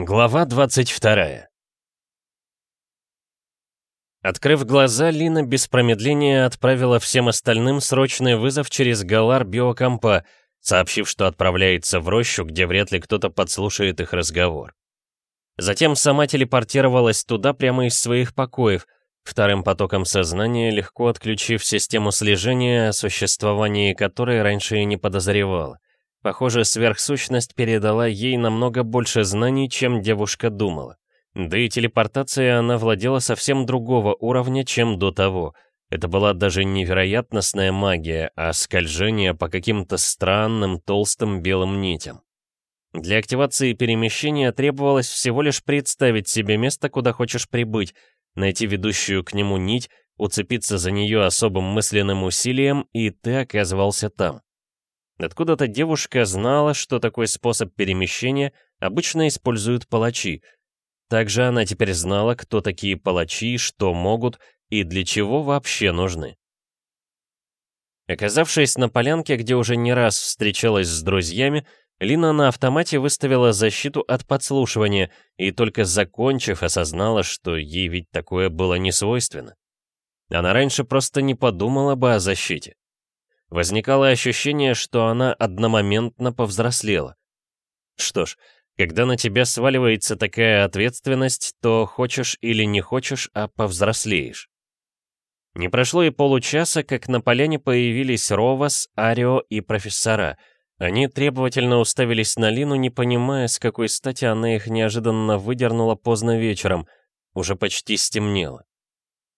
Глава 22 Открыв глаза, Лина без промедления отправила всем остальным срочный вызов через Галар Биокомпа, сообщив, что отправляется в рощу, где вряд ли кто-то подслушает их разговор. Затем сама телепортировалась туда прямо из своих покоев, вторым потоком сознания, легко отключив систему слежения, о существовании которой раньше и не подозревала. Похоже, сверхсущность передала ей намного больше знаний, чем девушка думала. Да и телепортацией она владела совсем другого уровня, чем до того. Это была даже невероятностная магия, а скольжение по каким-то странным толстым белым нитям. Для активации перемещения требовалось всего лишь представить себе место, куда хочешь прибыть, найти ведущую к нему нить, уцепиться за нее особым мысленным усилием, и ты оказывался там. Откуда-то девушка знала, что такой способ перемещения обычно используют палачи. Также она теперь знала, кто такие палачи, что могут и для чего вообще нужны. Оказавшись на полянке, где уже не раз встречалась с друзьями, Лина на автомате выставила защиту от подслушивания и только закончив, осознала, что ей ведь такое было не свойственно. Она раньше просто не подумала бы о защите. Возникало ощущение, что она одномоментно повзрослела. Что ж, когда на тебя сваливается такая ответственность, то хочешь или не хочешь, а повзрослеешь. Не прошло и получаса, как на поляне появились Ровас, Арио и профессора. Они требовательно уставились на Лину, не понимая, с какой стати она их неожиданно выдернула поздно вечером. Уже почти стемнело.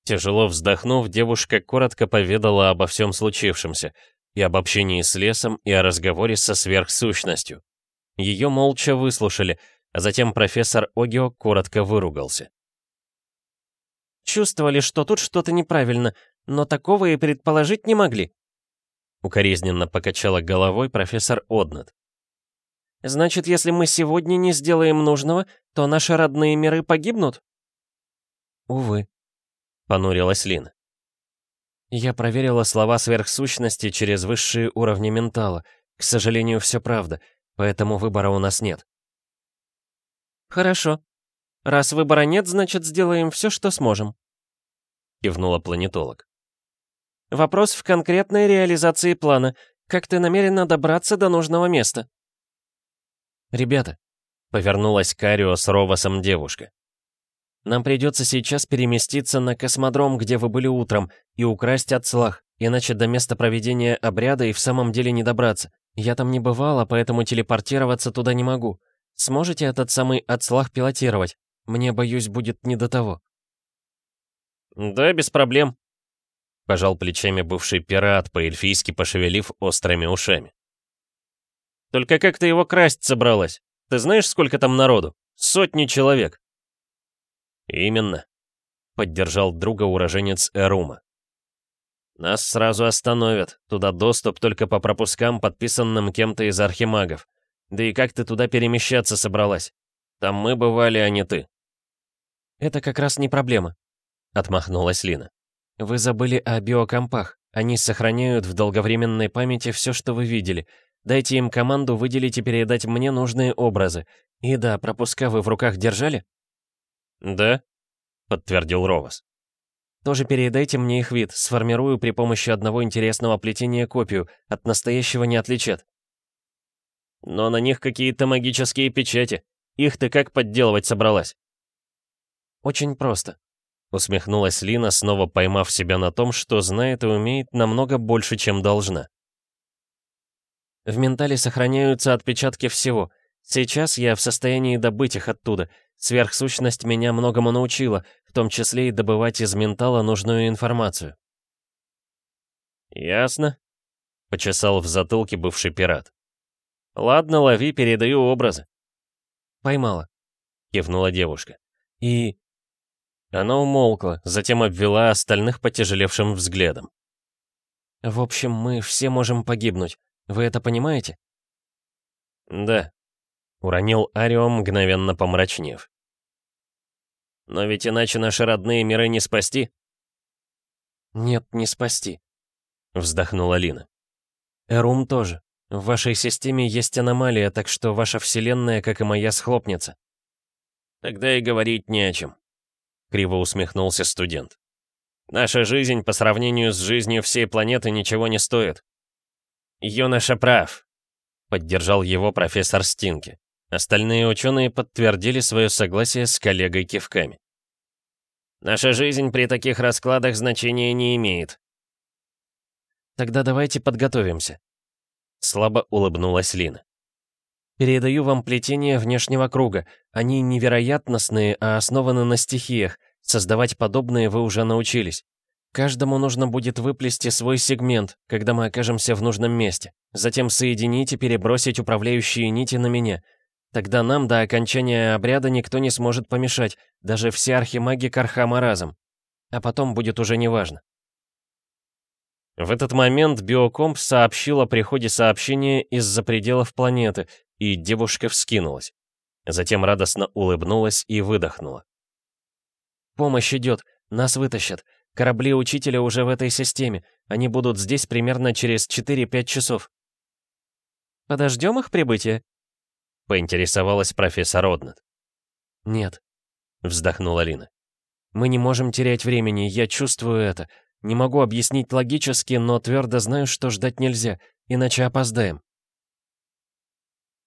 Тяжело вздохнув, девушка коротко поведала обо всем случившемся, и об общении с лесом, и о разговоре со сверхсущностью. Ее молча выслушали, а затем профессор Огио коротко выругался. «Чувствовали, что тут что-то неправильно, но такого и предположить не могли», укоризненно покачала головой профессор Однат. «Значит, если мы сегодня не сделаем нужного, то наши родные миры погибнут?» «Увы», понурилась Лин. Я проверила слова сверхсущности через высшие уровни ментала. К сожалению, все правда, поэтому выбора у нас нет. Хорошо. Раз выбора нет, значит, сделаем все, что сможем. Кивнула планетолог. Вопрос в конкретной реализации плана. Как ты намерена добраться до нужного места? Ребята, повернулась Карио с Ровасом девушка. Нам придется сейчас переместиться на космодром, где вы были утром, и украсть отслах, иначе до места проведения обряда и в самом деле не добраться. Я там не бывала, поэтому телепортироваться туда не могу. Сможете этот самый отслах пилотировать? Мне, боюсь, будет не до того». «Да, без проблем», — пожал плечами бывший пират, по-эльфийски пошевелив острыми ушами. «Только как ты его красть собралась? Ты знаешь, сколько там народу? Сотни человек!» «Именно», — поддержал друга уроженец Эрума. «Нас сразу остановят. Туда доступ только по пропускам, подписанным кем-то из архимагов. Да и как ты туда перемещаться собралась? Там мы бывали, а не ты». «Это как раз не проблема», — отмахнулась Лина. «Вы забыли о биокомпах. Они сохраняют в долговременной памяти все, что вы видели. Дайте им команду выделить и передать мне нужные образы. И да, пропуска вы в руках держали?» «Да», — подтвердил Ровас. «Тоже передайте мне их вид, сформирую при помощи одного интересного плетения копию, от настоящего не отличат». «Но на них какие-то магические печати. Их ты как подделывать собралась?» «Очень просто», — усмехнулась Лина, снова поймав себя на том, что знает и умеет намного больше, чем должна. В ментале сохраняются отпечатки всего. Сейчас я в состоянии добыть их оттуда, Сверхсущность меня многому научила, в том числе и добывать из ментала нужную информацию. «Ясно», — почесал в затылке бывший пират. «Ладно, лови, передаю образы». «Поймала», — кивнула девушка. «И...» Она умолкла, затем обвела остальных потяжелевшим взглядом. «В общем, мы все можем погибнуть. Вы это понимаете?» «Да», — уронил Арио, мгновенно помрачнев. «Но ведь иначе наши родные миры не спасти?» «Нет, не спасти», — вздохнула Лина. «Эрум тоже. В вашей системе есть аномалия, так что ваша вселенная, как и моя, схлопнется». Тогда и говорить не о чем. Криво усмехнулся студент. Наша жизнь по сравнению с жизнью всей планеты ничего не стоит. Юноша прав, поддержал его профессор Стинки. Остальные ученые подтвердили свое согласие с коллегой кивками. Наша жизнь при таких раскладах значения не имеет. Тогда давайте подготовимся. Слабо улыбнулась Лина. Передаю вам плетение внешнего круга. Они невероятностные, а основаны на стихиях. Создавать подобные вы уже научились. Каждому нужно будет выплести свой сегмент, когда мы окажемся в нужном месте. Затем соединить и перебросить управляющие нити на меня. Тогда нам до окончания обряда никто не сможет помешать, даже все архимаги Кархама разом. А потом будет уже неважно. В этот момент биокомп сообщил о приходе сообщения из-за пределов планеты, и девушка вскинулась. Затем радостно улыбнулась и выдохнула. «Помощь идет, нас вытащат. Корабли учителя уже в этой системе. Они будут здесь примерно через 4-5 часов». «Подождем их прибытия?» — поинтересовалась профессор Однет. «Нет», — вздохнула Лина. «Мы не можем терять времени, я чувствую это. Не могу объяснить логически, но твердо знаю, что ждать нельзя, иначе опоздаем».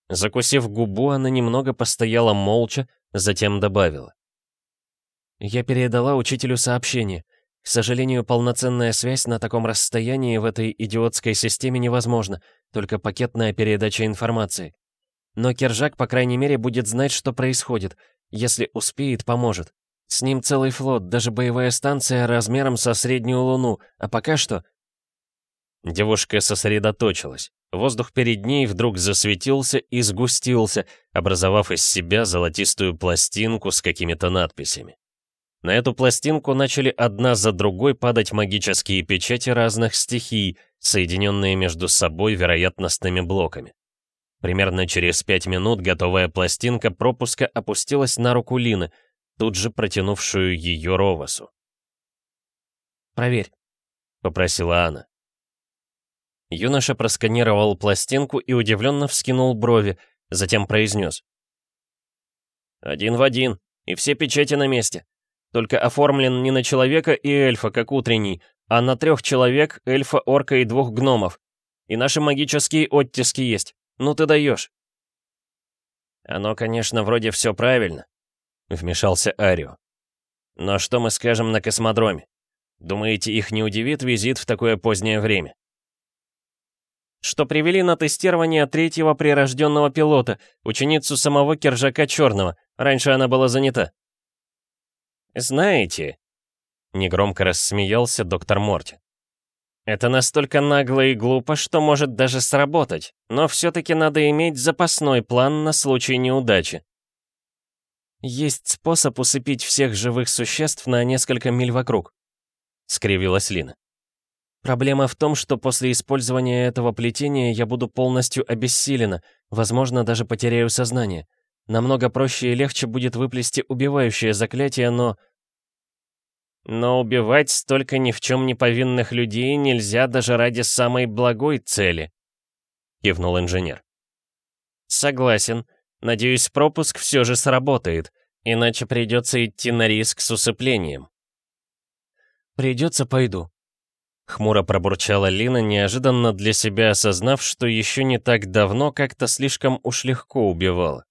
Закусив губу, она немного постояла молча, затем добавила. «Я передала учителю сообщение. К сожалению, полноценная связь на таком расстоянии в этой идиотской системе невозможна, только пакетная передача информации. Но Кержак, по крайней мере, будет знать, что происходит. Если успеет, поможет. С ним целый флот, даже боевая станция размером со среднюю луну, а пока что...» Девушка сосредоточилась. Воздух перед ней вдруг засветился и сгустился, образовав из себя золотистую пластинку с какими-то надписями. На эту пластинку начали одна за другой падать магические печати разных стихий, соединенные между собой вероятностными блоками. Примерно через пять минут готовая пластинка пропуска опустилась на руку Лины, тут же протянувшую ее Ровасу. «Проверь», — попросила она. Юноша просканировал пластинку и удивленно вскинул брови, затем произнес. «Один в один, и все печати на месте. Только оформлен не на человека и эльфа, как утренний, а на трех человек, эльфа, орка и двух гномов. И наши магические оттиски есть. Ну ты даешь. Оно, конечно, вроде все правильно, вмешался Арио. Но что мы скажем на космодроме? Думаете, их не удивит визит в такое позднее время? что привели на тестирование третьего прирожденного пилота, ученицу самого Кержака Черного. Раньше она была занята. «Знаете...» — негромко рассмеялся доктор Морти. «Это настолько нагло и глупо, что может даже сработать, но все-таки надо иметь запасной план на случай неудачи». «Есть способ усыпить всех живых существ на несколько миль вокруг», — скривилась Лина. Проблема в том, что после использования этого плетения я буду полностью обессилена, возможно, даже потеряю сознание. Намного проще и легче будет выплести убивающее заклятие, но... Но убивать столько ни в чем не повинных людей нельзя даже ради самой благой цели, кивнул инженер. Согласен. Надеюсь, пропуск все же сработает, иначе придется идти на риск с усыплением. Придется, пойду. Хмуро пробурчала Лина, неожиданно для себя осознав, что еще не так давно как-то слишком уж легко убивала.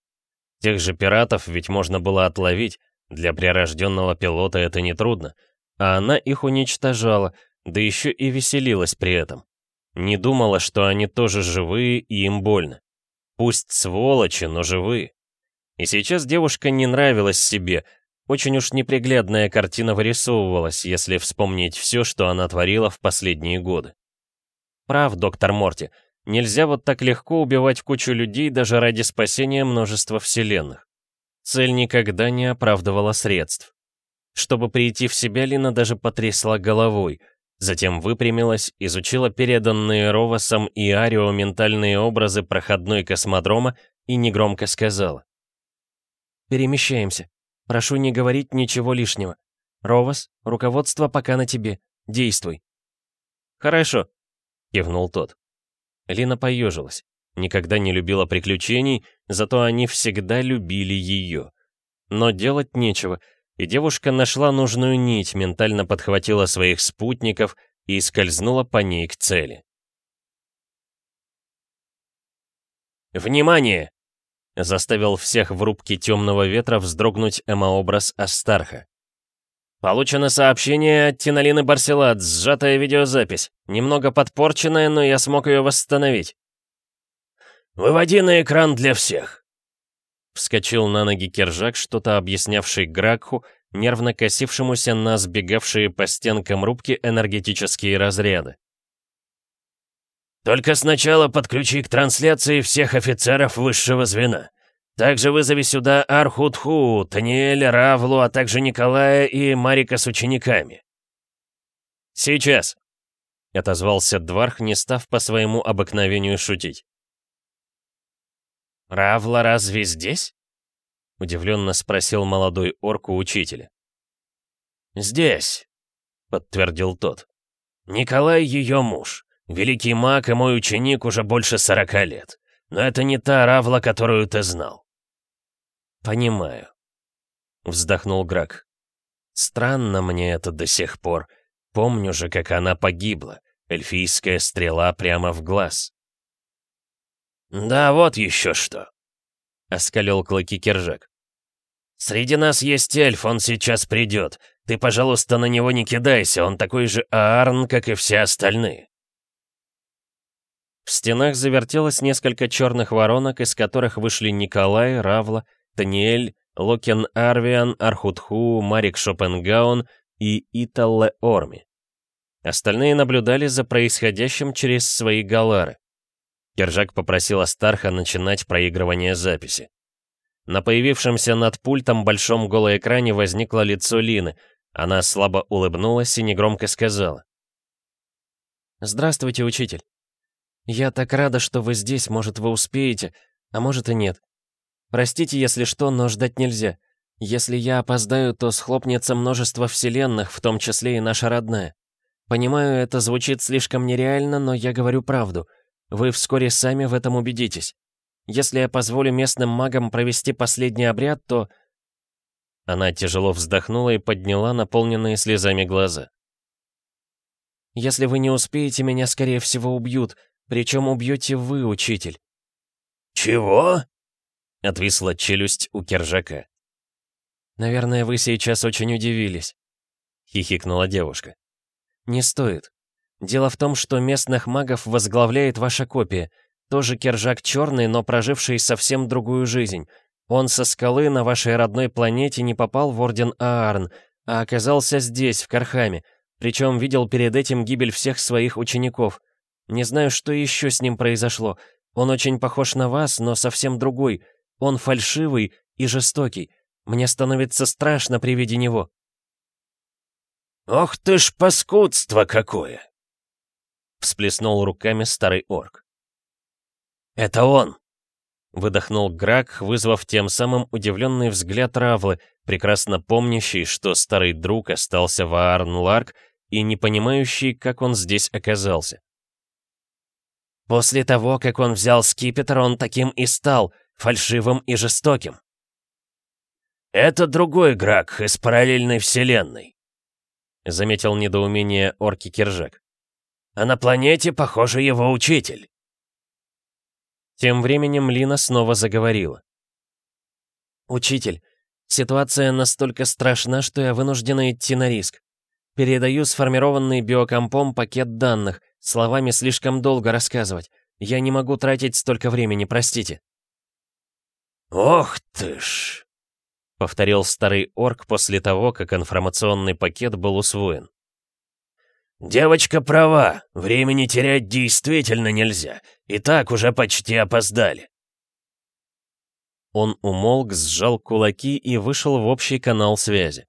Тех же пиратов ведь можно было отловить, для прирожденного пилота это нетрудно, а она их уничтожала, да еще и веселилась при этом. Не думала, что они тоже живые и им больно. Пусть сволочи, но живые. И сейчас девушка не нравилась себе, очень уж неприглядная картина вырисовывалась, если вспомнить все, что она творила в последние годы. Прав, доктор Морти, нельзя вот так легко убивать кучу людей даже ради спасения множества вселенных. Цель никогда не оправдывала средств. Чтобы прийти в себя, Лина даже потрясла головой, затем выпрямилась, изучила переданные Ровасом и Арио ментальные образы проходной космодрома и негромко сказала. «Перемещаемся. Прошу не говорить ничего лишнего. Ровас, руководство пока на тебе. Действуй». «Хорошо», — кивнул тот. Лина поежилась. Никогда не любила приключений, зато они всегда любили ее. но делать нечего, и девушка нашла нужную нить, ментально подхватила своих спутников и скользнула по ней к цели. «Внимание!» — заставил всех в рубке темного ветра вздрогнуть эмообраз Астарха. «Получено сообщение от Тиналины Барселат, сжатая видеозапись. Немного подпорченная, но я смог ее восстановить». «Выводи на экран для всех!» Вскочил на ноги Кержак, что-то объяснявший Гракху, нервно косившемуся на сбегавшие по стенкам рубки энергетические разряды. Только сначала подключи к трансляции всех офицеров высшего звена. Также вызови сюда Архутху, Таниэля, Равлу, а также Николая и Марика с учениками. Сейчас, — отозвался Дварх, не став по своему обыкновению шутить. «Равла разве здесь?» — удивленно спросил молодой орк у учителя. «Здесь», — подтвердил тот. «Николай ее муж. Великий маг и мой ученик уже больше сорока лет. Но это не та Равла, которую ты знал». «Понимаю», — вздохнул Грак. «Странно мне это до сих пор. Помню же, как она погибла. Эльфийская стрела прямо в глаз». «Да вот еще что», — оскалил клыки Кержак. «Среди нас есть эльф, он сейчас придет. Ты, пожалуйста, на него не кидайся, он такой же Аарн, как и все остальные». В стенах завертелось несколько черных воронок, из которых вышли Николай, Равла, Таниэль, Локен Арвиан, Архутху, Марик Шопенгаун и Италле Орми. Остальные наблюдали за происходящим через свои галары. Кержак попросил Астарха начинать проигрывание записи. На появившемся над пультом большом голоэкране возникло лицо Лины. Она слабо улыбнулась и негромко сказала. «Здравствуйте, учитель. «Я так рада, что вы здесь, может, вы успеете, а может и нет. Простите, если что, но ждать нельзя. Если я опоздаю, то схлопнется множество вселенных, в том числе и наша родная. Понимаю, это звучит слишком нереально, но я говорю правду. Вы вскоре сами в этом убедитесь. Если я позволю местным магам провести последний обряд, то...» Она тяжело вздохнула и подняла наполненные слезами глаза. «Если вы не успеете, меня, скорее всего, убьют, причем убьете вы, учитель». «Чего?» — отвисла челюсть у Кержака. «Наверное, вы сейчас очень удивились», — хихикнула девушка. «Не стоит. Дело в том, что местных магов возглавляет ваша копия. Тоже Кержак черный, но проживший совсем другую жизнь. Он со скалы на вашей родной планете не попал в Орден Аарн, а оказался здесь, в Кархаме, причем видел перед этим гибель всех своих учеников. Не знаю, что еще с ним произошло. Он очень похож на вас, но совсем другой. Он фальшивый и жестокий. Мне становится страшно при виде него». «Ох ты ж паскудство какое!» Всплеснул руками старый орк. «Это он!» Выдохнул Грак, вызвав тем самым удивленный взгляд Равлы, прекрасно помнящий, что старый друг остался в Аарн-Ларк и не понимающий, как он здесь оказался. После того, как он взял скипетр, он таким и стал, фальшивым и жестоким. «Это другой Грак из параллельной вселенной», — заметил недоумение орки Киржак. «А на планете, похоже, его учитель». Тем временем Лина снова заговорила. «Учитель, ситуация настолько страшна, что я вынуждена идти на риск. Передаю сформированный биокомпом пакет данных, словами слишком долго рассказывать. Я не могу тратить столько времени, простите». «Ох ты ж!» — повторил старый орк после того, как информационный пакет был усвоен. «Девочка права, времени терять действительно нельзя, и так уже почти опоздали». Он умолк, сжал кулаки и вышел в общий канал связи.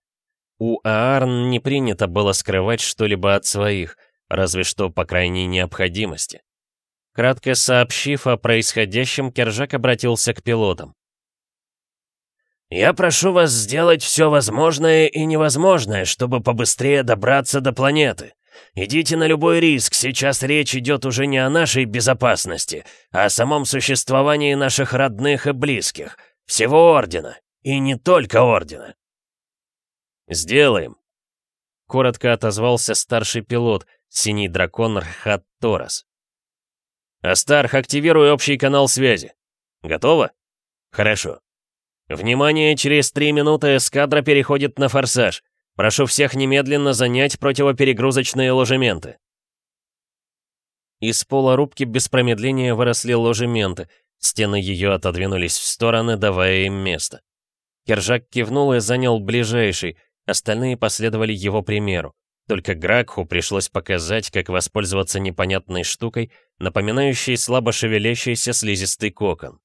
У Аарн не принято было скрывать что-либо от своих, разве что по крайней необходимости. Кратко сообщив о происходящем, Кержак обратился к пилотам. «Я прошу вас сделать все возможное и невозможное, чтобы побыстрее добраться до планеты. Идите на любой риск, сейчас речь идет уже не о нашей безопасности, а о самом существовании наших родных и близких, всего Ордена. И не только Ордена. «Сделаем», — коротко отозвался старший пилот, синий дракон Рхат Торос. «Астарх, активируй общий канал связи. Готово? Хорошо. Внимание, через три минуты эскадра переходит на форсаж. Прошу всех немедленно занять противоперегрузочные ложементы». Из пола рубки без промедления выросли ложементы, стены ее отодвинулись в стороны, давая им место. Кержак кивнул и занял ближайший, остальные последовали его примеру. Только Гракху пришлось показать, как воспользоваться непонятной штукой, напоминающей слабо шевелящийся слизистый кокон.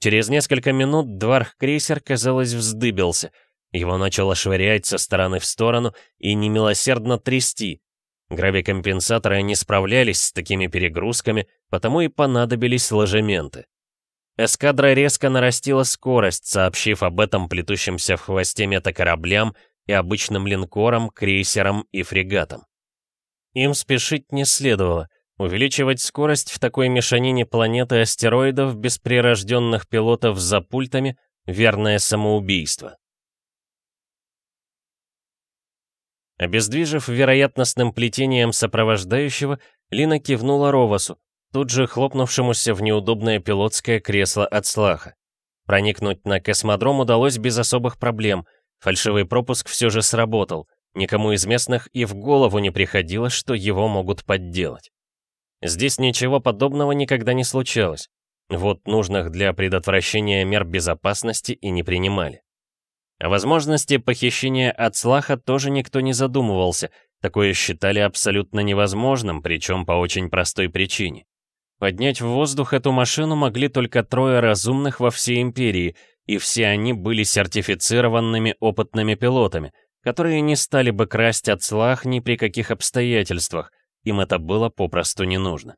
Через несколько минут Дварх-крейсер, казалось, вздыбился. Его начало швырять со стороны в сторону и немилосердно трясти. Гравикомпенсаторы не справлялись с такими перегрузками, потому и понадобились ложементы. Эскадра резко нарастила скорость, сообщив об этом плетущимся в хвосте метакораблям и обычным линкорам, крейсерам и фрегатам. Им спешить не следовало. Увеличивать скорость в такой мешанине планеты астероидов без прирожденных пилотов за пультами — верное самоубийство. Обездвижив вероятностным плетением сопровождающего, Лина кивнула Ровасу, тут же хлопнувшемуся в неудобное пилотское кресло от слаха. Проникнуть на космодром удалось без особых проблем — Фальшивый пропуск все же сработал. Никому из местных и в голову не приходило, что его могут подделать. Здесь ничего подобного никогда не случалось. Вот нужных для предотвращения мер безопасности и не принимали. О возможности похищения от Слаха тоже никто не задумывался, такое считали абсолютно невозможным, причем по очень простой причине. Поднять в воздух эту машину могли только трое разумных во всей империи, и все они были сертифицированными опытными пилотами, которые не стали бы красть от слах ни при каких обстоятельствах, им это было попросту не нужно.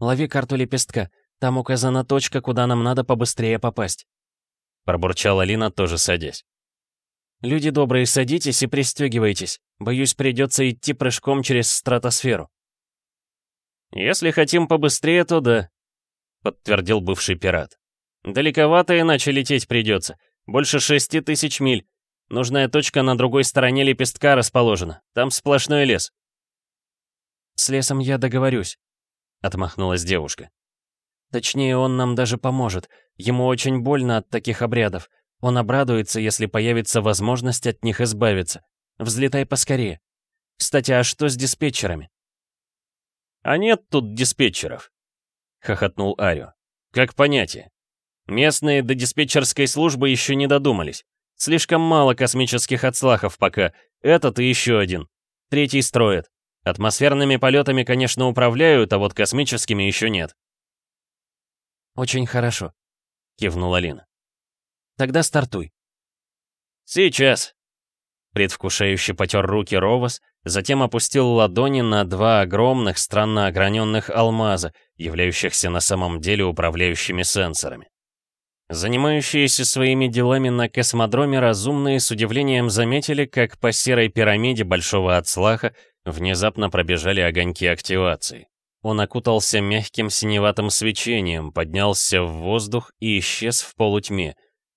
«Лови карту лепестка, там указана точка, куда нам надо побыстрее попасть», пробурчала Лина, тоже садясь. «Люди добрые, садитесь и пристегивайтесь. Боюсь, придется идти прыжком через стратосферу». «Если хотим побыстрее, то да», — подтвердил бывший пират. Далековато иначе лететь придется. Больше шести тысяч миль. Нужная точка на другой стороне лепестка расположена. Там сплошной лес. «С лесом я договорюсь», — отмахнулась девушка. «Точнее, он нам даже поможет. Ему очень больно от таких обрядов. Он обрадуется, если появится возможность от них избавиться. Взлетай поскорее. Кстати, а что с диспетчерами?» «А нет тут диспетчеров», — хохотнул Арио. «Как понятие. Местные до диспетчерской службы еще не додумались. Слишком мало космических отслахов пока. Этот и еще один. Третий строят. Атмосферными полетами, конечно, управляют, а вот космическими еще нет. «Очень хорошо», — кивнула Лина. «Тогда стартуй». «Сейчас». Предвкушающе потер руки Ровас, затем опустил ладони на два огромных, странно ограненных алмаза, являющихся на самом деле управляющими сенсорами. Занимающиеся своими делами на космодроме разумные с удивлением заметили, как по серой пирамиде Большого Ацлаха внезапно пробежали огоньки активации. Он окутался мягким синеватым свечением, поднялся в воздух и исчез в полутьме.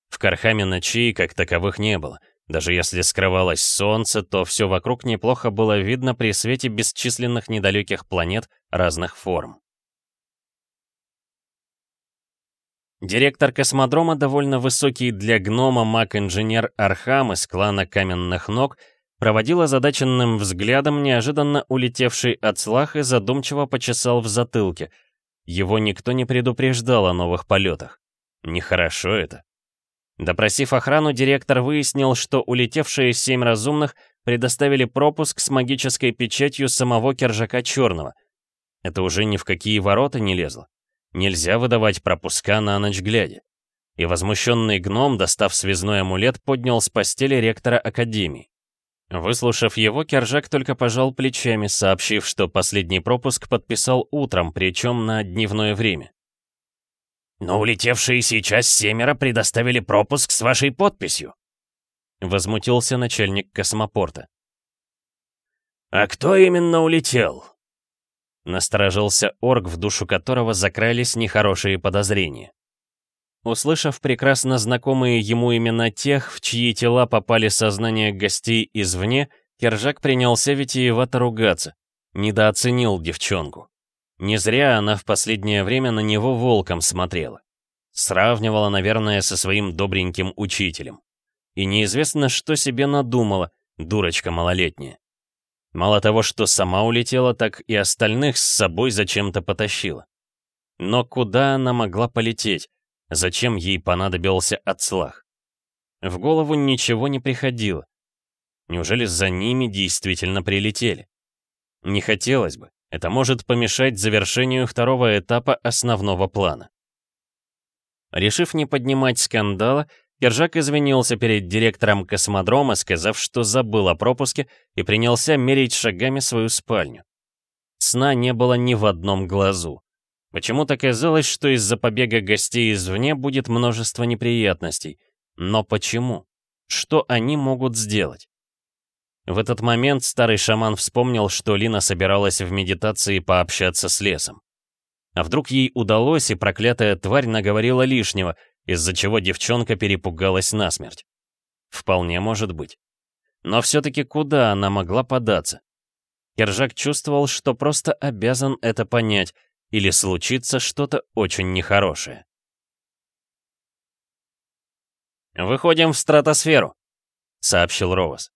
В Кархаме ночей как таковых не было. Даже если скрывалось солнце, то все вокруг неплохо было видно при свете бесчисленных недалеких планет разных форм. Директор космодрома, довольно высокий для гнома маг-инженер Архам из клана Каменных Ног, проводил озадаченным взглядом неожиданно улетевший от слах и задумчиво почесал в затылке. Его никто не предупреждал о новых полетах. Нехорошо это. Допросив охрану, директор выяснил, что улетевшие семь разумных предоставили пропуск с магической печатью самого Кержака Черного. Это уже ни в какие ворота не лезло. Нельзя выдавать пропуска на ночь глядя. И возмущенный гном, достав связной амулет, поднял с постели ректора Академии. Выслушав его, Кержак только пожал плечами, сообщив, что последний пропуск подписал утром, причем на дневное время. «Но улетевшие сейчас семеро предоставили пропуск с вашей подписью», — возмутился начальник космопорта. «А кто именно улетел?» Насторожился орк, в душу которого закрались нехорошие подозрения. Услышав прекрасно знакомые ему имена тех, в чьи тела попали сознания гостей извне, Кержак принялся витиевато ругаться. Недооценил девчонку. Не зря она в последнее время на него волком смотрела. Сравнивала, наверное, со своим добреньким учителем. И неизвестно, что себе надумала, дурочка малолетняя. Мало того, что сама улетела, так и остальных с собой зачем-то потащила. Но куда она могла полететь? Зачем ей понадобился отслах? В голову ничего не приходило. Неужели за ними действительно прилетели? Не хотелось бы. Это может помешать завершению второго этапа основного плана. Решив не поднимать скандала, Кержак извинился перед директором космодрома, сказав, что забыл о пропуске и принялся мерить шагами свою спальню. Сна не было ни в одном глазу. Почему-то казалось, что из-за побега гостей извне будет множество неприятностей. Но почему? Что они могут сделать? В этот момент старый шаман вспомнил, что Лина собиралась в медитации пообщаться с лесом. А вдруг ей удалось, и проклятая тварь наговорила лишнего, из-за чего девчонка перепугалась насмерть. Вполне может быть. Но все-таки куда она могла податься? Кержак чувствовал, что просто обязан это понять, или случится что-то очень нехорошее. «Выходим в стратосферу», — сообщил Ровас.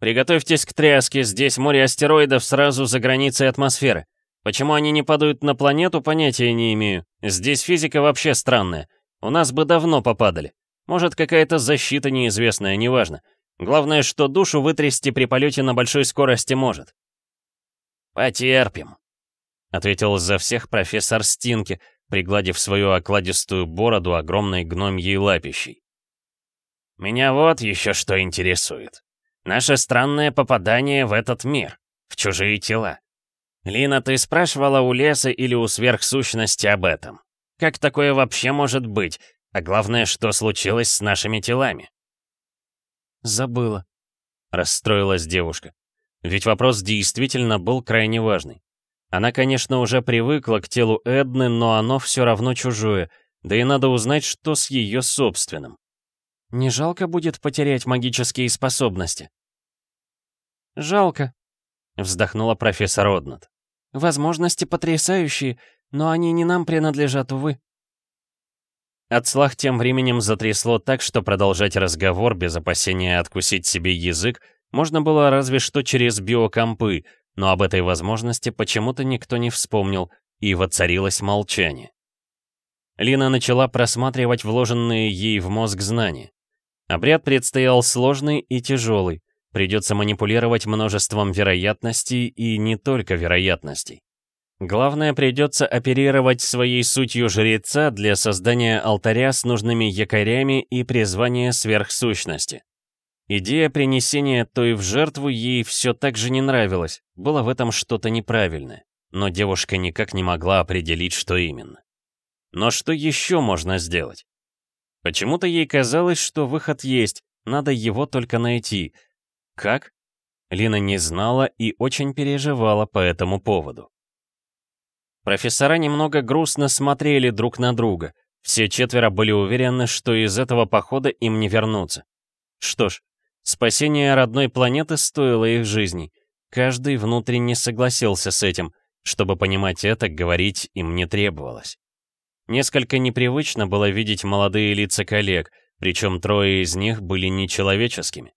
«Приготовьтесь к тряске, здесь море астероидов сразу за границей атмосферы. Почему они не падают на планету, понятия не имею. Здесь физика вообще странная. У нас бы давно попадали. Может, какая-то защита неизвестная, неважно. Главное, что душу вытрясти при полете на большой скорости может. «Потерпим», — ответил за всех профессор Стинки, пригладив свою окладистую бороду огромной гномьей лапищей. «Меня вот еще что интересует. Наше странное попадание в этот мир, в чужие тела. «Лина, ты спрашивала у леса или у сверхсущности об этом? Как такое вообще может быть? А главное, что случилось с нашими телами?» «Забыла», — расстроилась девушка. Ведь вопрос действительно был крайне важный. Она, конечно, уже привыкла к телу Эдны, но оно все равно чужое, да и надо узнать, что с ее собственным. «Не жалко будет потерять магические способности?» «Жалко», — вздохнула профессор Однат. Возможности потрясающие, но они не нам принадлежат, увы. Отслах тем временем затрясло так, что продолжать разговор без опасения откусить себе язык можно было разве что через биокомпы, но об этой возможности почему-то никто не вспомнил, и воцарилось молчание. Лина начала просматривать вложенные ей в мозг знания. Обряд предстоял сложный и тяжелый, Придется манипулировать множеством вероятностей и не только вероятностей. Главное, придется оперировать своей сутью жреца для создания алтаря с нужными якорями и призвания сверхсущности. Идея принесения той в жертву ей все так же не нравилась, было в этом что-то неправильное, но девушка никак не могла определить, что именно. Но что еще можно сделать? Почему-то ей казалось, что выход есть, надо его только найти — как? Лина не знала и очень переживала по этому поводу. Профессора немного грустно смотрели друг на друга. Все четверо были уверены, что из этого похода им не вернуться. Что ж, спасение родной планеты стоило их жизней. Каждый внутренне согласился с этим. Чтобы понимать это, говорить им не требовалось. Несколько непривычно было видеть молодые лица коллег, причем трое из них были нечеловеческими.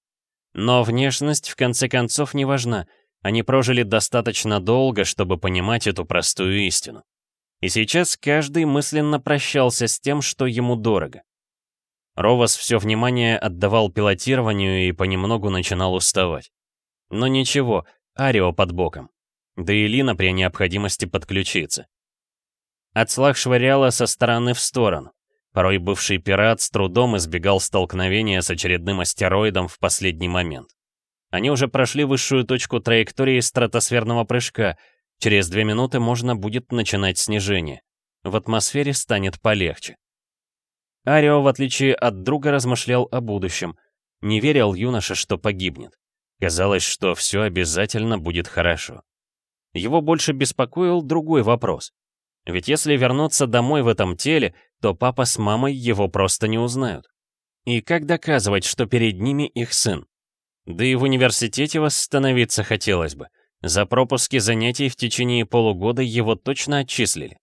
Но внешность в конце концов не важна. Они прожили достаточно долго, чтобы понимать эту простую истину. И сейчас каждый мысленно прощался с тем, что ему дорого. Ровас все внимание отдавал пилотированию и понемногу начинал уставать. Но ничего, Арио под боком. Да и Лина при необходимости подключиться. Отслаг швыряла со стороны в сторону. Порой бывший пират с трудом избегал столкновения с очередным астероидом в последний момент. Они уже прошли высшую точку траектории стратосферного прыжка. Через две минуты можно будет начинать снижение. В атмосфере станет полегче. Арио, в отличие от друга, размышлял о будущем. Не верил юноша, что погибнет. Казалось, что все обязательно будет хорошо. Его больше беспокоил другой вопрос. Ведь если вернуться домой в этом теле, то папа с мамой его просто не узнают. И как доказывать, что перед ними их сын? Да и в университете восстановиться хотелось бы. За пропуски занятий в течение полугода его точно отчислили.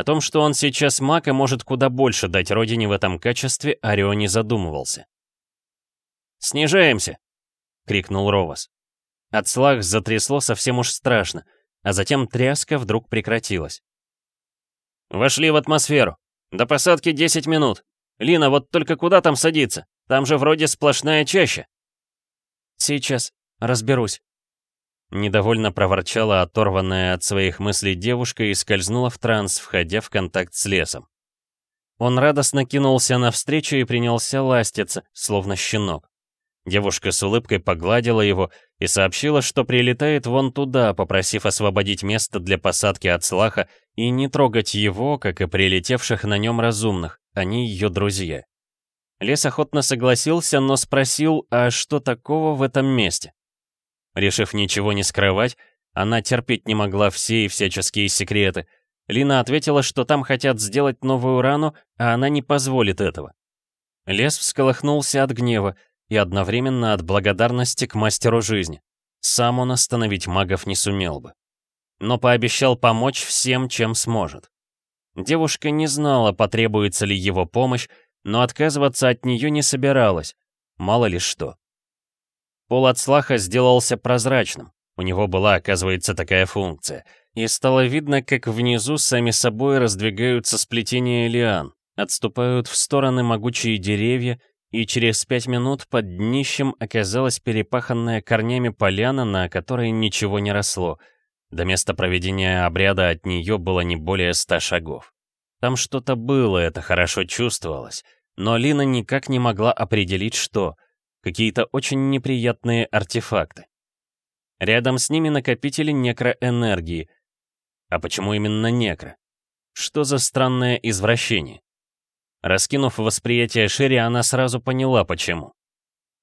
О том, что он сейчас маг и может куда больше дать родине в этом качестве, Арио не задумывался. «Снижаемся!» — крикнул Ровас. От слах затрясло совсем уж страшно, а затем тряска вдруг прекратилась. «Вошли в атмосферу. До посадки 10 минут. Лина, вот только куда там садиться? Там же вроде сплошная чаща». «Сейчас. Разберусь». Недовольно проворчала оторванная от своих мыслей девушка и скользнула в транс, входя в контакт с лесом. Он радостно кинулся навстречу и принялся ластиться, словно щенок. Девушка с улыбкой погладила его и сообщила, что прилетает вон туда, попросив освободить место для посадки от слаха и не трогать его, как и прилетевших на нем разумных, они ее друзья. Лес охотно согласился, но спросил, а что такого в этом месте? Решив ничего не скрывать, она терпеть не могла все и всяческие секреты. Лина ответила, что там хотят сделать новую рану, а она не позволит этого. Лес всколыхнулся от гнева и одновременно от благодарности к мастеру жизни. Сам он остановить магов не сумел бы. Но пообещал помочь всем, чем сможет. Девушка не знала, потребуется ли его помощь, но отказываться от нее не собиралась. Мало ли что. Пол от слаха сделался прозрачным. У него была, оказывается, такая функция. И стало видно, как внизу сами собой раздвигаются сплетения лиан, отступают в стороны могучие деревья, и через пять минут под днищем оказалась перепаханная корнями поляна, на которой ничего не росло. До места проведения обряда от нее было не более ста шагов. Там что-то было, это хорошо чувствовалось, но Лина никак не могла определить, что — какие-то очень неприятные артефакты. Рядом с ними накопители некроэнергии. А почему именно некро? Что за странное извращение? Раскинув восприятие шире, она сразу поняла, почему.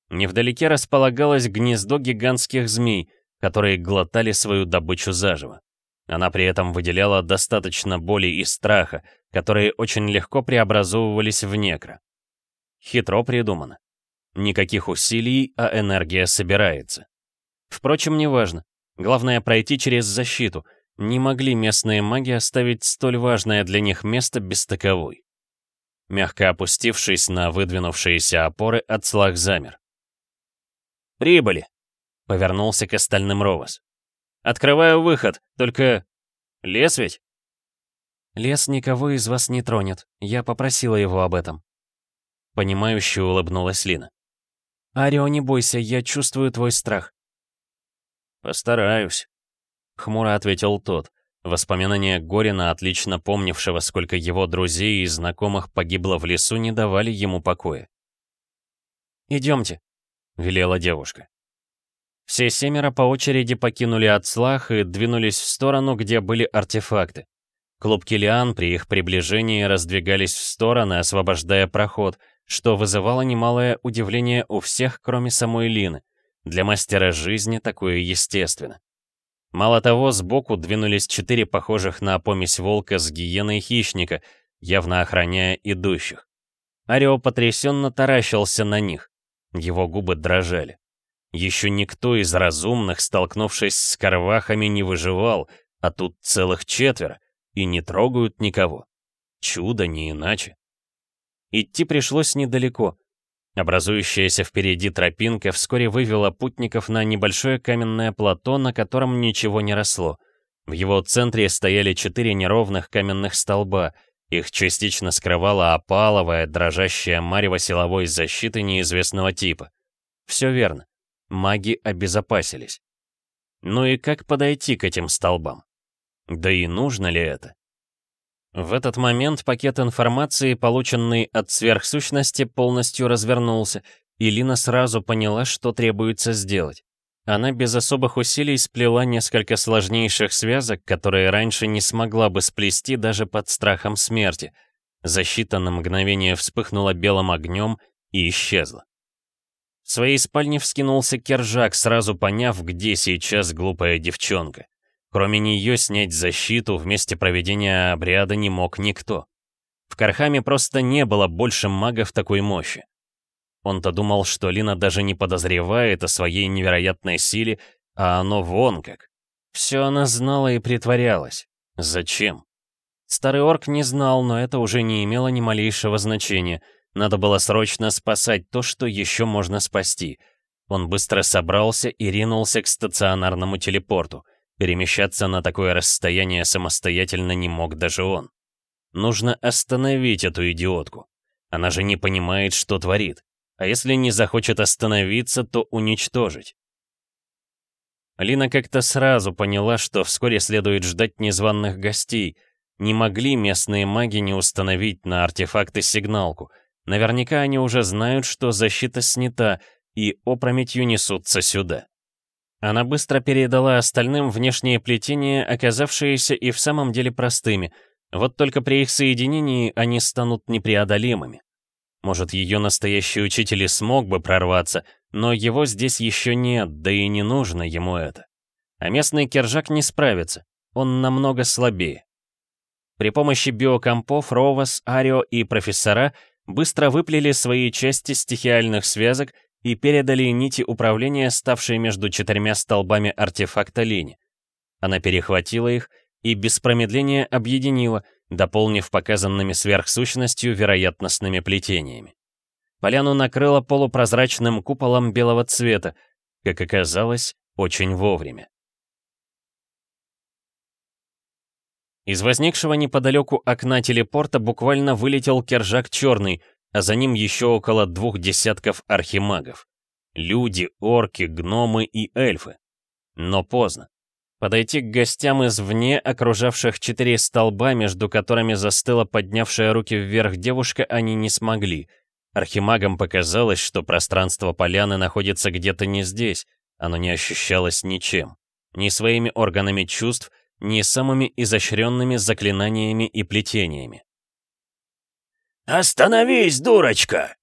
Невдалеке располагалось гнездо гигантских змей, которые глотали свою добычу заживо. Она при этом выделяла достаточно боли и страха, которые очень легко преобразовывались в некро. Хитро придумано. Никаких усилий, а энергия собирается. Впрочем, неважно. Главное пройти через защиту. Не могли местные маги оставить столь важное для них место без таковой. Мягко опустившись на выдвинувшиеся опоры, Ацлах замер. «Прибыли!» — повернулся к остальным Ровас. «Открываю выход, только... Лес ведь?» «Лес никого из вас не тронет. Я попросила его об этом». Понимающе улыбнулась Лина. «Арио, не бойся, я чувствую твой страх». «Постараюсь», — хмуро ответил тот. Воспоминания Горина, отлично помнившего, сколько его друзей и знакомых погибло в лесу, не давали ему покоя. «Идемте», — велела девушка. Все семеро по очереди покинули Ацлах и двинулись в сторону, где были артефакты. Клубки лиан при их приближении раздвигались в стороны, освобождая проход, что вызывало немалое удивление у всех, кроме самой Лины. Для мастера жизни такое естественно. Мало того, сбоку двинулись четыре похожих на помесь волка с гиеной хищника, явно охраняя идущих. Арио потрясенно таращился на них. Его губы дрожали. Еще никто из разумных, столкнувшись с карвахами, не выживал, а тут целых четверо, и не трогают никого. Чудо не иначе. Идти пришлось недалеко. Образующаяся впереди тропинка вскоре вывела путников на небольшое каменное плато, на котором ничего не росло. В его центре стояли четыре неровных каменных столба. Их частично скрывала опаловая, дрожащая марево силовой защиты неизвестного типа. Все верно. Маги обезопасились. Ну и как подойти к этим столбам? Да и нужно ли это? В этот момент пакет информации, полученный от сверхсущности, полностью развернулся, и Лина сразу поняла, что требуется сделать. Она без особых усилий сплела несколько сложнейших связок, которые раньше не смогла бы сплести даже под страхом смерти. Защита на мгновение вспыхнула белым огнем и исчезла. В своей спальне вскинулся Кержак, сразу поняв, где сейчас глупая девчонка. Кроме нее снять защиту вместе проведения обряда не мог никто. В Кархаме просто не было больше магов такой мощи. Он-то думал, что Лина даже не подозревает о своей невероятной силе, а оно вон как. Все она знала и притворялась. Зачем? Старый орк не знал, но это уже не имело ни малейшего значения. Надо было срочно спасать то, что еще можно спасти. Он быстро собрался и ринулся к стационарному телепорту. Перемещаться на такое расстояние самостоятельно не мог даже он. Нужно остановить эту идиотку. Она же не понимает, что творит. А если не захочет остановиться, то уничтожить. Лина как-то сразу поняла, что вскоре следует ждать незваных гостей. Не могли местные маги не установить на артефакты сигналку. Наверняка они уже знают, что защита снята, и опрометью несутся сюда. Она быстро передала остальным внешние плетения, оказавшиеся и в самом деле простыми, вот только при их соединении они станут непреодолимыми. Может, ее настоящий учитель и смог бы прорваться, но его здесь еще нет, да и не нужно ему это. А местный кержак не справится, он намного слабее. При помощи биокомпов Ровас, Арио и профессора быстро выплели свои части стихиальных связок и передали нити управления, ставшие между четырьмя столбами артефакта Лини. Она перехватила их и без промедления объединила, дополнив показанными сверхсущностью вероятностными плетениями. Поляну накрыло полупрозрачным куполом белого цвета, как оказалось, очень вовремя. Из возникшего неподалеку окна телепорта буквально вылетел кержак черный, а за ним еще около двух десятков архимагов. Люди, орки, гномы и эльфы. Но поздно. Подойти к гостям извне, окружавших четыре столба, между которыми застыла поднявшая руки вверх девушка, они не смогли. Архимагам показалось, что пространство поляны находится где-то не здесь, оно не ощущалось ничем. Ни своими органами чувств, ни самыми изощренными заклинаниями и плетениями. «Остановись, дурочка!»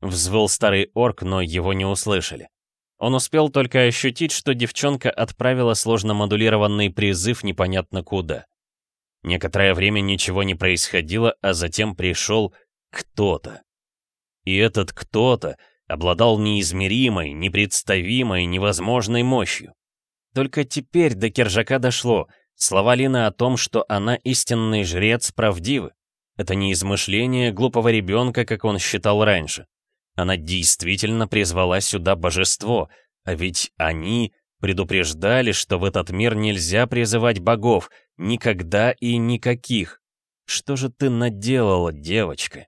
Взвыл старый орк, но его не услышали. Он успел только ощутить, что девчонка отправила сложно модулированный призыв непонятно куда. Некоторое время ничего не происходило, а затем пришел кто-то. И этот кто-то обладал неизмеримой, непредставимой, невозможной мощью. Только теперь до Кержака дошло. Слова Лины о том, что она истинный жрец, правдивы. Это не измышление глупого ребенка, как он считал раньше. Она действительно призвала сюда божество, а ведь они предупреждали, что в этот мир нельзя призывать богов, никогда и никаких. Что же ты наделала, девочка?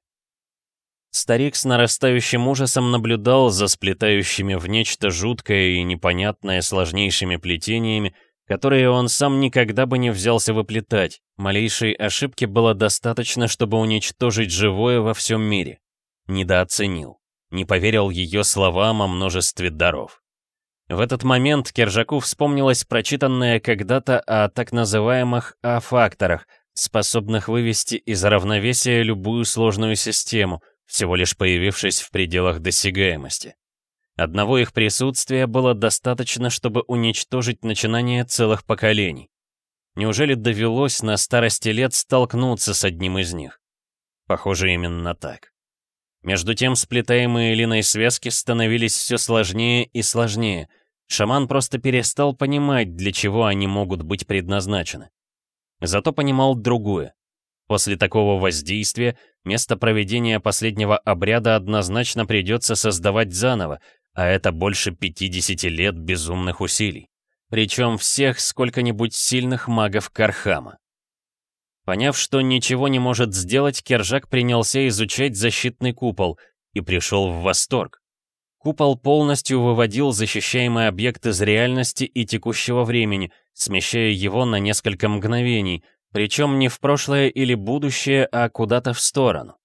Старик с нарастающим ужасом наблюдал за сплетающими в нечто жуткое и непонятное сложнейшими плетениями, которые он сам никогда бы не взялся выплетать. Малейшей ошибки было достаточно, чтобы уничтожить живое во всем мире. Недооценил не поверил ее словам о множестве даров. В этот момент Кержаку вспомнилось прочитанное когда-то о так называемых А-факторах, способных вывести из равновесия любую сложную систему, всего лишь появившись в пределах досягаемости. Одного их присутствия было достаточно, чтобы уничтожить начинание целых поколений. Неужели довелось на старости лет столкнуться с одним из них? Похоже, именно так. Между тем сплетаемые Линой связки становились все сложнее и сложнее. Шаман просто перестал понимать, для чего они могут быть предназначены. Зато понимал другое. После такого воздействия место проведения последнего обряда однозначно придется создавать заново, а это больше 50 лет безумных усилий. Причем всех сколько-нибудь сильных магов Кархама. Поняв, что ничего не может сделать, Кержак принялся изучать защитный купол и пришел в восторг. Купол полностью выводил защищаемый объект из реальности и текущего времени, смещая его на несколько мгновений, причем не в прошлое или будущее, а куда-то в сторону.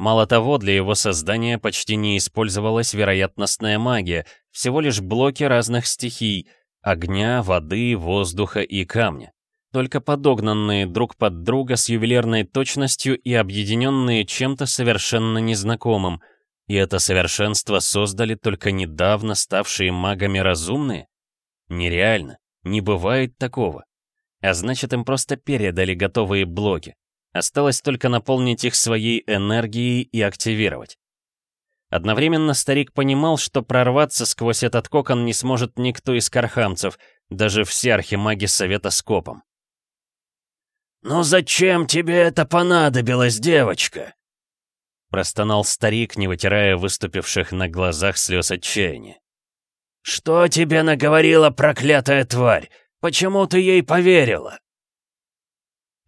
Мало того, для его создания почти не использовалась вероятностная магия, всего лишь блоки разных стихий — огня, воды, воздуха и камня только подогнанные друг под друга с ювелирной точностью и объединенные чем-то совершенно незнакомым. И это совершенство создали только недавно ставшие магами разумные? Нереально, не бывает такого. А значит, им просто передали готовые блоки. Осталось только наполнить их своей энергией и активировать. Одновременно старик понимал, что прорваться сквозь этот кокон не сможет никто из кархамцев, даже все архимаги Совета с копом. «Ну зачем тебе это понадобилось, девочка?» Простонал старик, не вытирая выступивших на глазах слез отчаяния. «Что тебе наговорила проклятая тварь? Почему ты ей поверила?»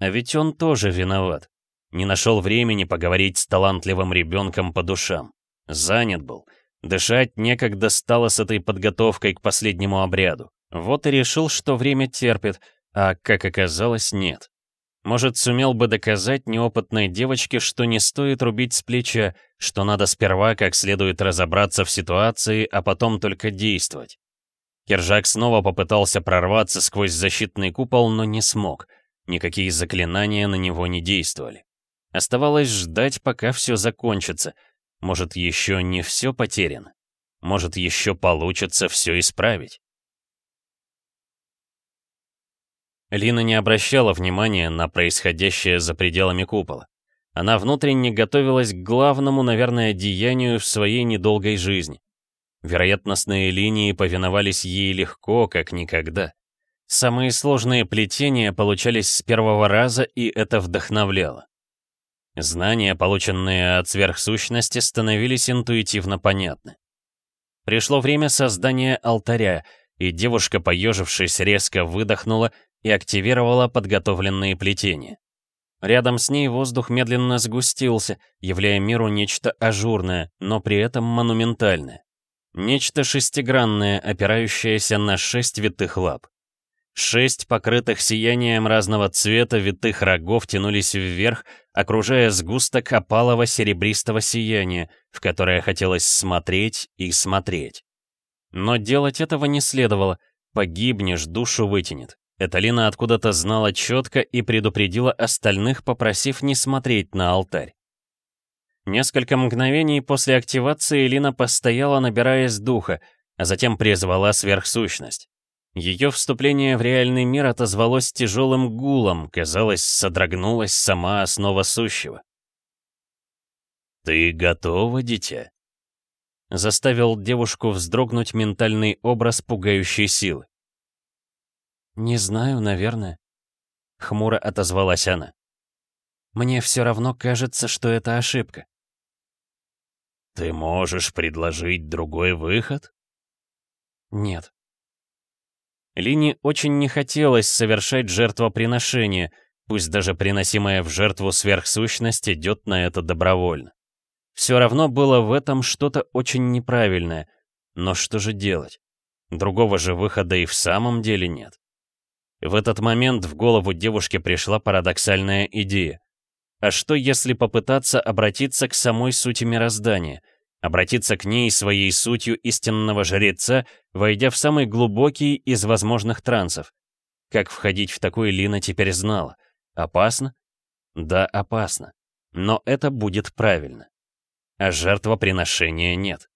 А ведь он тоже виноват. Не нашел времени поговорить с талантливым ребенком по душам. Занят был. Дышать некогда стало с этой подготовкой к последнему обряду. Вот и решил, что время терпит, а, как оказалось, нет. Может, сумел бы доказать неопытной девочке, что не стоит рубить с плеча, что надо сперва как следует разобраться в ситуации, а потом только действовать. Кержак снова попытался прорваться сквозь защитный купол, но не смог. Никакие заклинания на него не действовали. Оставалось ждать, пока все закончится. Может, еще не все потеряно. Может, еще получится все исправить. Лина не обращала внимания на происходящее за пределами купола. Она внутренне готовилась к главному, наверное, деянию в своей недолгой жизни. Вероятностные линии повиновались ей легко, как никогда. Самые сложные плетения получались с первого раза, и это вдохновляло. Знания, полученные от сверхсущности, становились интуитивно понятны. Пришло время создания алтаря, и девушка, поежившись, резко выдохнула и активировала подготовленные плетения. Рядом с ней воздух медленно сгустился, являя миру нечто ажурное, но при этом монументальное. Нечто шестигранное, опирающееся на шесть витых лап. Шесть покрытых сиянием разного цвета витых рогов тянулись вверх, окружая сгусток опалого серебристого сияния, в которое хотелось смотреть и смотреть. Но делать этого не следовало, погибнешь, душу вытянет. Эталина откуда-то знала четко и предупредила остальных, попросив не смотреть на алтарь. Несколько мгновений после активации Лина постояла, набираясь духа, а затем призвала сверхсущность. Ее вступление в реальный мир отозвалось тяжелым гулом, казалось, содрогнулась сама основа сущего. «Ты готова, дитя?» Заставил девушку вздрогнуть ментальный образ пугающей силы. «Не знаю, наверное», — хмуро отозвалась она. «Мне все равно кажется, что это ошибка». «Ты можешь предложить другой выход?» «Нет». Лине очень не хотелось совершать жертвоприношение, пусть даже приносимая в жертву сверхсущность идет на это добровольно. Все равно было в этом что-то очень неправильное. Но что же делать? Другого же выхода и в самом деле нет. В этот момент в голову девушки пришла парадоксальная идея. А что если попытаться обратиться к самой сути мироздания, обратиться к ней своей сутью истинного жреца, войдя в самый глубокий из возможных трансов? Как входить в такой Лина теперь знала. Опасно? Да, опасно. Но это будет правильно. А жертвоприношения нет.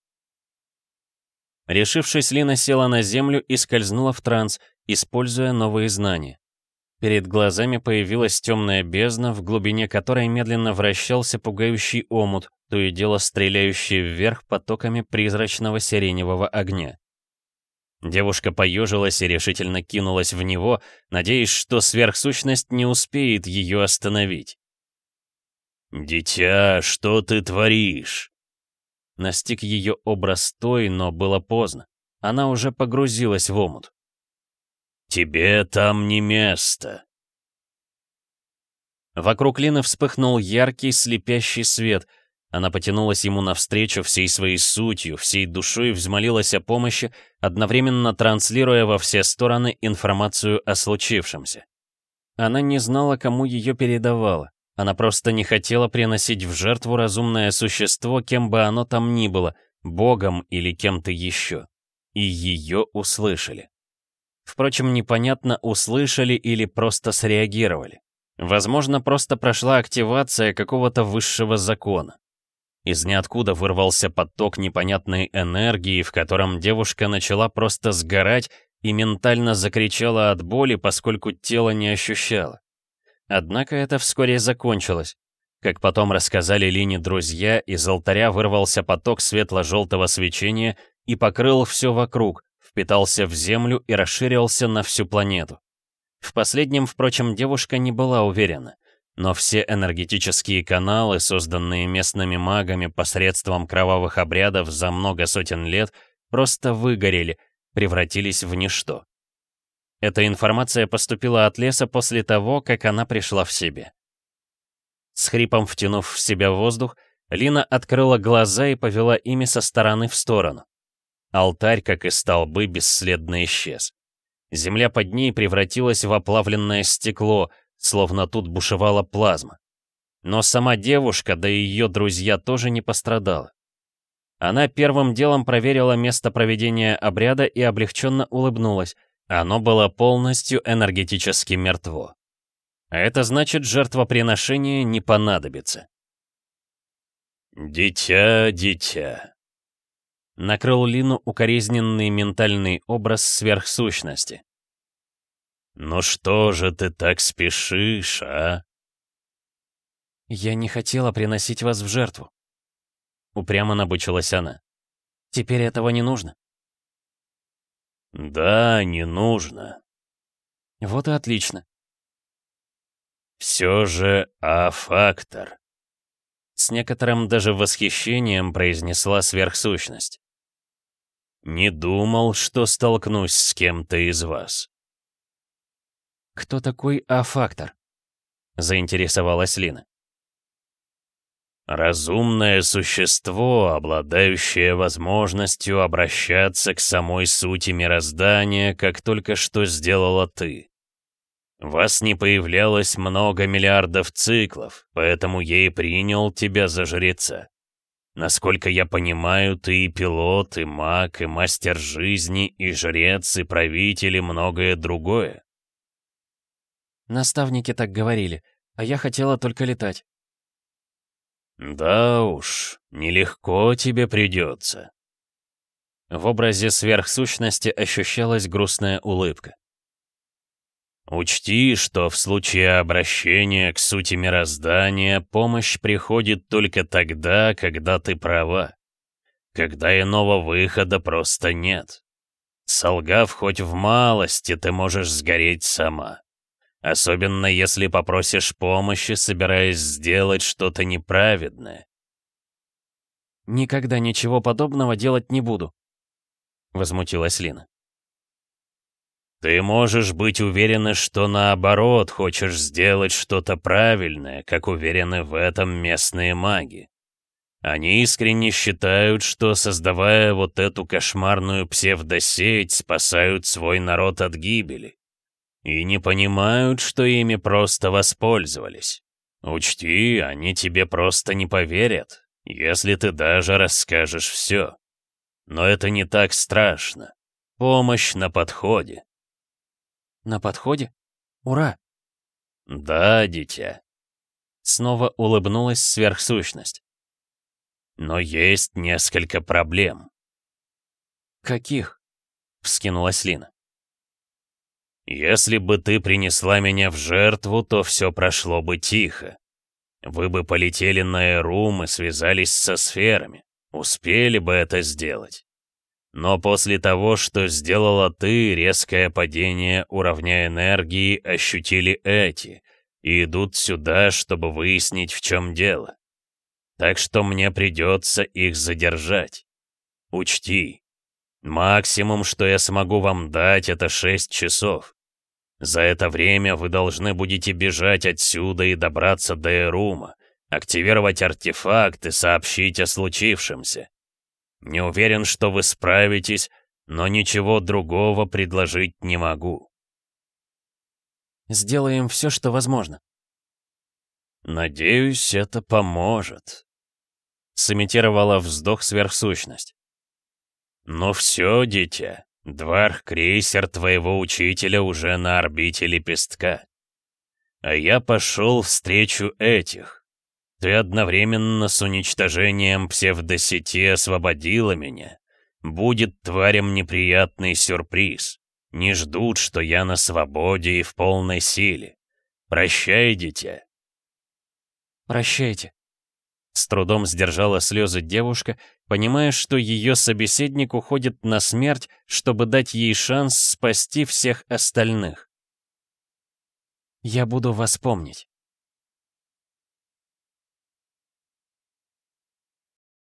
Решившись, Лина села на землю и скользнула в транс, используя новые знания. Перед глазами появилась темная бездна, в глубине которой медленно вращался пугающий омут, то и дело стреляющий вверх потоками призрачного сиреневого огня. Девушка поежилась и решительно кинулась в него, надеясь, что сверхсущность не успеет ее остановить. «Дитя, что ты творишь?» Настиг ее образ той, но было поздно. Она уже погрузилась в омут. «Тебе там не место!» Вокруг Лины вспыхнул яркий, слепящий свет. Она потянулась ему навстречу всей своей сутью, всей душой взмолилась о помощи, одновременно транслируя во все стороны информацию о случившемся. Она не знала, кому ее передавала. Она просто не хотела приносить в жертву разумное существо, кем бы оно там ни было, богом или кем-то еще. И ее услышали. Впрочем, непонятно, услышали или просто среагировали. Возможно, просто прошла активация какого-то высшего закона. Из ниоткуда вырвался поток непонятной энергии, в котором девушка начала просто сгорать и ментально закричала от боли, поскольку тело не ощущало. Однако это вскоре закончилось. Как потом рассказали Лине друзья, из алтаря вырвался поток светло-желтого свечения и покрыл все вокруг, впитался в землю и расширился на всю планету. В последнем, впрочем, девушка не была уверена. Но все энергетические каналы, созданные местными магами посредством кровавых обрядов за много сотен лет, просто выгорели, превратились в ничто. Эта информация поступила от леса после того, как она пришла в себе. С хрипом втянув в себя воздух, Лина открыла глаза и повела ими со стороны в сторону. Алтарь, как и столбы, бесследно исчез. Земля под ней превратилась в оплавленное стекло, словно тут бушевала плазма. Но сама девушка, да и ее друзья тоже не пострадала. Она первым делом проверила место проведения обряда и облегченно улыбнулась. Оно было полностью энергетически мертво. А это значит, жертвоприношение не понадобится. «Дитя, дитя», накрыл Лину укоризненный ментальный образ сверхсущности. «Ну что же ты так спешишь, а?» «Я не хотела приносить вас в жертву», — упрямо набычилась она. «Теперь этого не нужно». «Да, не нужно». «Вот и отлично». «Все же А-фактор», — с некоторым даже восхищением произнесла сверхсущность. «Не думал, что столкнусь с кем-то из вас». «Кто такой А-фактор?» — заинтересовалась Лина. «Разумное существо, обладающее возможностью обращаться к самой сути мироздания, как только что сделала ты. Вас не появлялось много миллиардов циклов, поэтому я и принял тебя за жреца. Насколько я понимаю, ты и пилот, и маг, и мастер жизни, и жрец, и правитель, и многое другое. Наставники так говорили, а я хотела только летать. Да уж, нелегко тебе придется. В образе сверхсущности ощущалась грустная улыбка. Учти, что в случае обращения к сути мироздания помощь приходит только тогда, когда ты права. Когда иного выхода просто нет. Солгав хоть в малости, ты можешь сгореть сама. Особенно если попросишь помощи, собираясь сделать что-то неправедное. «Никогда ничего подобного делать не буду», — возмутилась Лина. «Ты можешь быть уверена, что наоборот хочешь сделать что-то правильное, как уверены в этом местные маги. Они искренне считают, что, создавая вот эту кошмарную псевдосеть, спасают свой народ от гибели. И не понимают, что ими просто воспользовались. Учти, они тебе просто не поверят, если ты даже расскажешь все. Но это не так страшно. Помощь на подходе. На подходе? Ура! Да, дитя. Снова улыбнулась сверхсущность. Но есть несколько проблем. Каких? Вскинулась Лина. Если бы ты принесла меня в жертву, то все прошло бы тихо. Вы бы полетели на Эрум и связались со сферами. Успели бы это сделать. Но после того, что сделала ты, резкое падение уровня энергии ощутили эти и идут сюда, чтобы выяснить, в чем дело. Так что мне придется их задержать. Учти, максимум, что я смогу вам дать, это 6 часов. За это время вы должны будете бежать отсюда и добраться до Эрума, активировать артефакт и сообщить о случившемся. Не уверен, что вы справитесь, но ничего другого предложить не могу. Сделаем все, что возможно. Надеюсь, это поможет. Сымитировала вздох сверхсущность. Ну все, дитя, Дварх-крейсер твоего учителя уже на орбите лепестка. А я пошел встречу этих. Ты одновременно с уничтожением псевдосети освободила меня. Будет тварям неприятный сюрприз. Не ждут, что я на свободе и в полной силе. «Прощай, дитя». «Прощайте». С трудом сдержала слезы девушка, понимая, что ее собеседник уходит на смерть, чтобы дать ей шанс спасти всех остальных. «Я буду вас помнить».